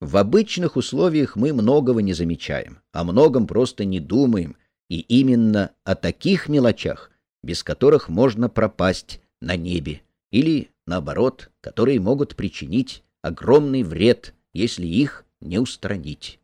В обычных условиях мы многого не замечаем, о многом просто не думаем, и именно о таких мелочах, без которых можно пропасть на небе, или, наоборот, которые могут причинить огромный вред, если их не устранить.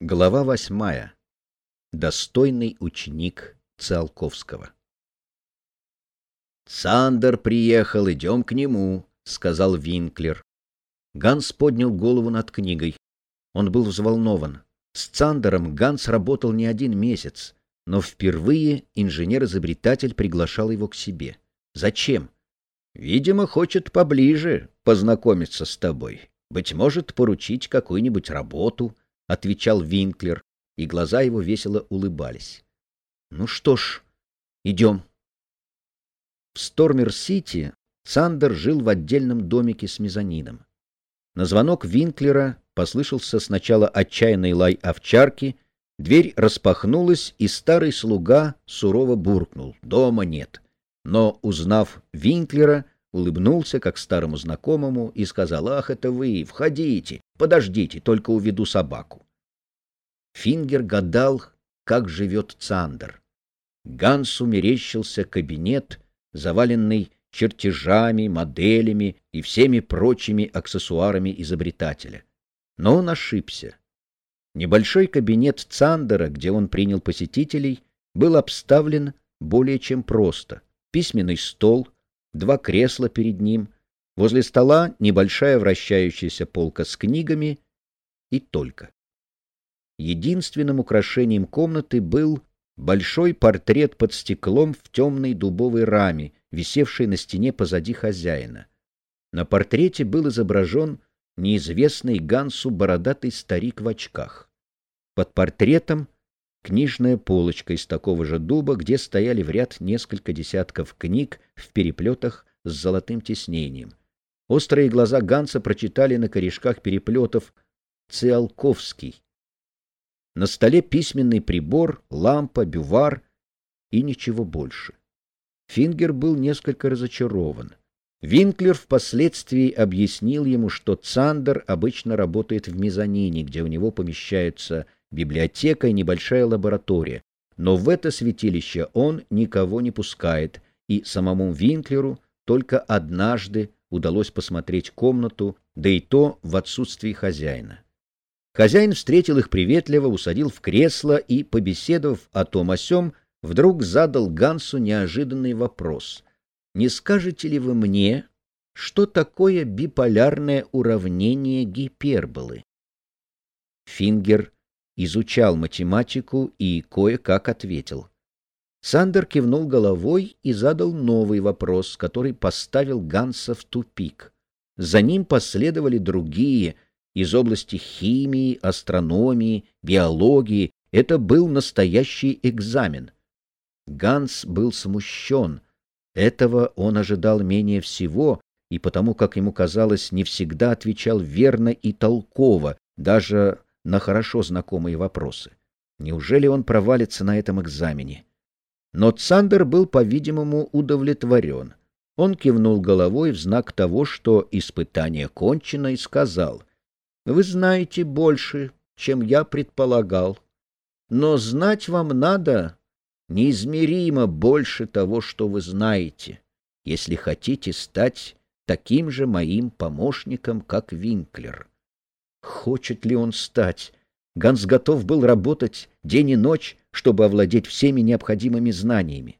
Глава восьмая. Достойный ученик Циолковского. «Цандер приехал, идем к нему», — сказал Винклер. Ганс поднял голову над книгой. Он был взволнован. С Цандером Ганс работал не один месяц, но впервые инженер-изобретатель приглашал его к себе. Зачем? Видимо, хочет поближе познакомиться с тобой. Быть может, поручить какую-нибудь работу, — отвечал Винклер, и глаза его весело улыбались. — Ну что ж, идем. В Стормер-Сити Сандер жил в отдельном домике с мезонином. На звонок Винклера послышался сначала отчаянный лай овчарки, дверь распахнулась, и старый слуга сурово буркнул «Дома нет». Но, узнав Винклера, улыбнулся, как старому знакомому, и сказал «Ах, это вы, входите, подождите, только уведу собаку». Фингер гадал, как живет Цандер. Гансу мерещился кабинет, заваленный чертежами, моделями и всеми прочими аксессуарами изобретателя. Но он ошибся. Небольшой кабинет Цандера, где он принял посетителей, был обставлен более чем просто. Письменный стол, два кресла перед ним, возле стола небольшая вращающаяся полка с книгами и только. Единственным украшением комнаты был большой портрет под стеклом в темной дубовой раме, висевший на стене позади хозяина. На портрете был изображен неизвестный Гансу бородатый старик в очках. Под портретом книжная полочка из такого же дуба, где стояли в ряд несколько десятков книг в переплетах с золотым тиснением. Острые глаза Ганса прочитали на корешках переплетов «Циолковский». На столе письменный прибор, лампа, бювар и ничего больше. Фингер был несколько разочарован. Винклер впоследствии объяснил ему, что Цандер обычно работает в мезонине, где у него помещаются библиотека и небольшая лаборатория, но в это святилище он никого не пускает, и самому Винклеру только однажды удалось посмотреть комнату, да и то в отсутствии хозяина. Хозяин встретил их приветливо, усадил в кресло и, побеседовав о том о сём, вдруг задал Гансу неожиданный вопрос. «Не скажете ли вы мне, что такое биполярное уравнение гиперболы?» Фингер изучал математику и кое-как ответил. Сандер кивнул головой и задал новый вопрос, который поставил Ганса в тупик. За ним последовали другие из области химии, астрономии, биологии. Это был настоящий экзамен — Ганс был смущен. Этого он ожидал менее всего, и потому, как ему казалось, не всегда отвечал верно и толково, даже на хорошо знакомые вопросы. Неужели он провалится на этом экзамене? Но Цандер был, по-видимому, удовлетворен. Он кивнул головой в знак того, что испытание кончено, и сказал, «Вы знаете больше, чем я предполагал. Но знать вам надо неизмеримо больше того, что вы знаете, если хотите стать таким же моим помощником, как Винклер. Хочет ли он стать? Ганс готов был работать день и ночь, чтобы овладеть всеми необходимыми знаниями.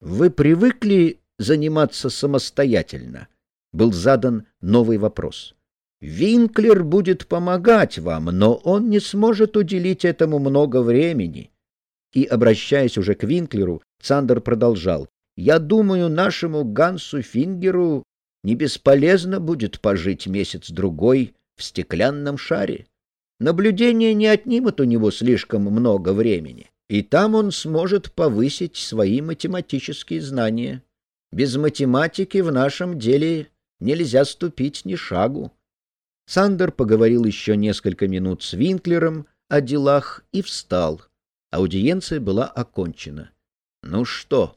Вы привыкли заниматься самостоятельно? Был задан новый вопрос. Винклер будет помогать вам, но он не сможет уделить этому много времени. И, обращаясь уже к Винклеру, Цандер продолжал. «Я думаю, нашему Гансу Фингеру не бесполезно будет пожить месяц-другой в стеклянном шаре. Наблюдения не отнимут у него слишком много времени, и там он сможет повысить свои математические знания. Без математики в нашем деле нельзя ступить ни шагу». Сандер поговорил еще несколько минут с Винклером о делах и встал. Аудиенция была окончена. Ну что,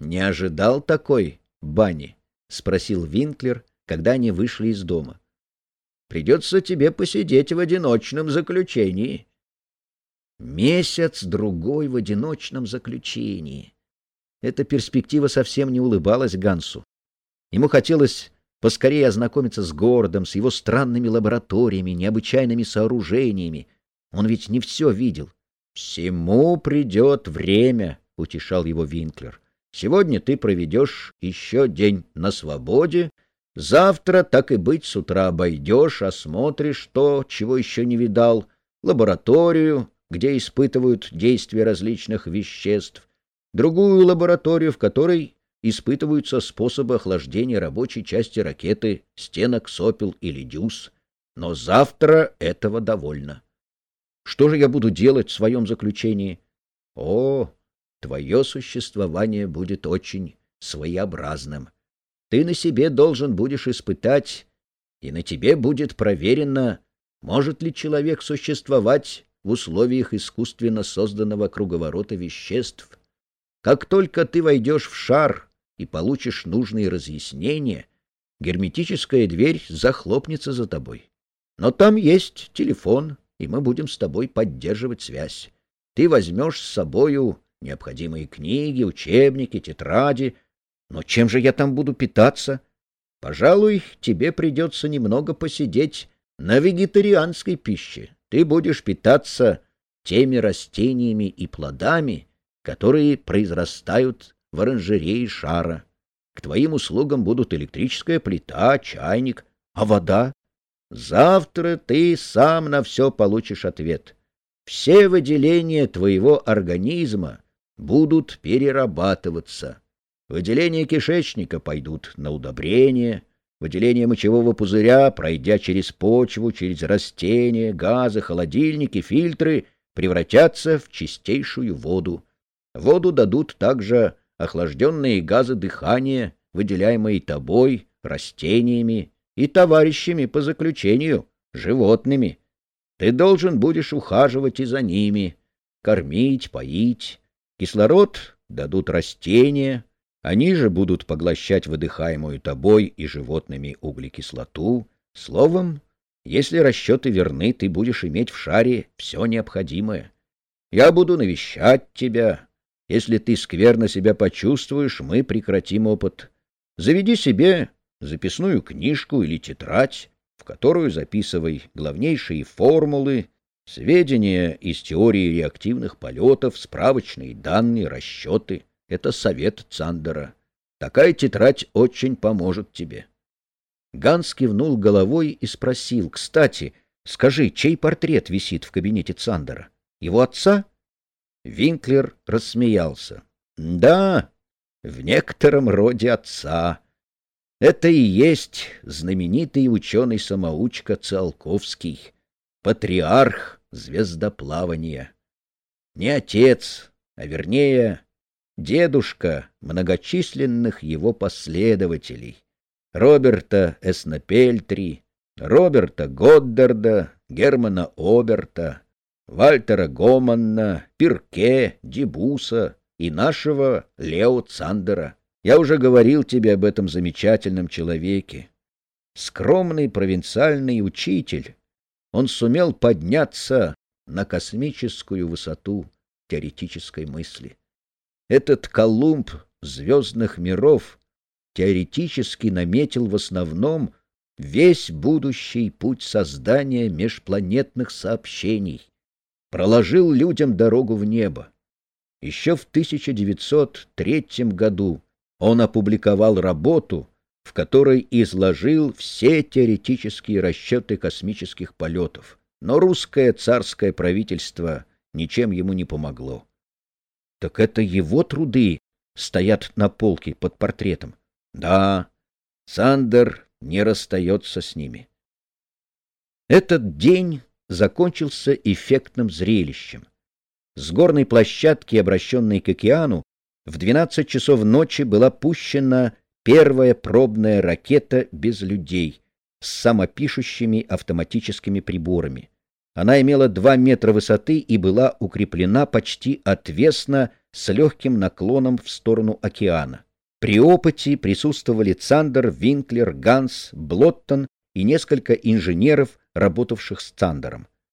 не ожидал такой Банни? — спросил Винклер, когда они вышли из дома. — Придется тебе посидеть в одиночном заключении. Месяц-другой в одиночном заключении. Эта перспектива совсем не улыбалась Гансу. Ему хотелось поскорее ознакомиться с городом, с его странными лабораториями, необычайными сооружениями. Он ведь не все видел. «Всему придет время», — утешал его Винклер. «Сегодня ты проведешь еще день на свободе, завтра, так и быть, с утра обойдешь, осмотришь то, чего еще не видал, лабораторию, где испытывают действие различных веществ, другую лабораторию, в которой испытываются способы охлаждения рабочей части ракеты, стенок, сопел или дюз. Но завтра этого довольно. Что же я буду делать в своем заключении? О, твое существование будет очень своеобразным. Ты на себе должен будешь испытать, и на тебе будет проверено, может ли человек существовать в условиях искусственно созданного круговорота веществ. Как только ты войдешь в шар и получишь нужные разъяснения, герметическая дверь захлопнется за тобой. Но там есть телефон, и мы будем с тобой поддерживать связь. Ты возьмешь с собою необходимые книги, учебники, тетради. Но чем же я там буду питаться? Пожалуй, тебе придется немного посидеть на вегетарианской пище ты будешь питаться теми растениями и плодами, которые произрастают в оранжерее шара. К твоим услугам будут электрическая плита, чайник, а вода. Завтра ты сам на все получишь ответ. Все выделения твоего организма будут перерабатываться. Выделения кишечника пойдут на удобрение, Выделение мочевого пузыря, пройдя через почву, через растения, газы, холодильники, фильтры, превратятся в чистейшую воду. Воду дадут также охлажденные газы дыхания, выделяемые тобой, растениями и товарищами по заключению, животными. Ты должен будешь ухаживать и за ними, кормить, поить. Кислород дадут растения, они же будут поглощать выдыхаемую тобой и животными углекислоту. Словом, если расчеты верны, ты будешь иметь в шаре все необходимое. Я буду навещать тебя. Если ты скверно себя почувствуешь, мы прекратим опыт. Заведи себе записную книжку или тетрадь, в которую записывай главнейшие формулы, сведения из теории реактивных полетов, справочные данные, расчеты — это совет Цандера. Такая тетрадь очень поможет тебе. Ганс кивнул головой и спросил, «Кстати, скажи, чей портрет висит в кабинете Цандера? Его отца?» Винклер рассмеялся. «Да, в некотором роде отца. Это и есть знаменитый ученый-самоучка Циолковский, патриарх звездоплавания. Не отец, а вернее дедушка многочисленных его последователей — Роберта Эснапельтри, Роберта Годдарда, Германа Оберта, Вальтера Гоманна, Пирке, Дебуса и нашего Лео Цандера. Я уже говорил тебе об этом замечательном человеке. Скромный провинциальный учитель, он сумел подняться на космическую высоту теоретической мысли. Этот Колумб звездных миров теоретически наметил в основном весь будущий путь создания межпланетных сообщений, проложил людям дорогу в небо. Еще в 1903 году он опубликовал работу, в которой изложил все теоретические расчеты космических полетов, но русское царское правительство ничем ему не помогло. Так это его труды стоят на полке под портретом. Да, Сандер не расстается с ними. Этот день закончился эффектным зрелищем. С горной площадки, обращенной к океану, в 12 часов ночи была пущена первая пробная ракета без людей с самопишущими автоматическими приборами. Она имела два метра высоты и была укреплена почти отвесно с легким наклоном в сторону океана. При опыте присутствовали Цандер, Винклер, Ганс, Блоттон и несколько инженеров, работавших с Цандером.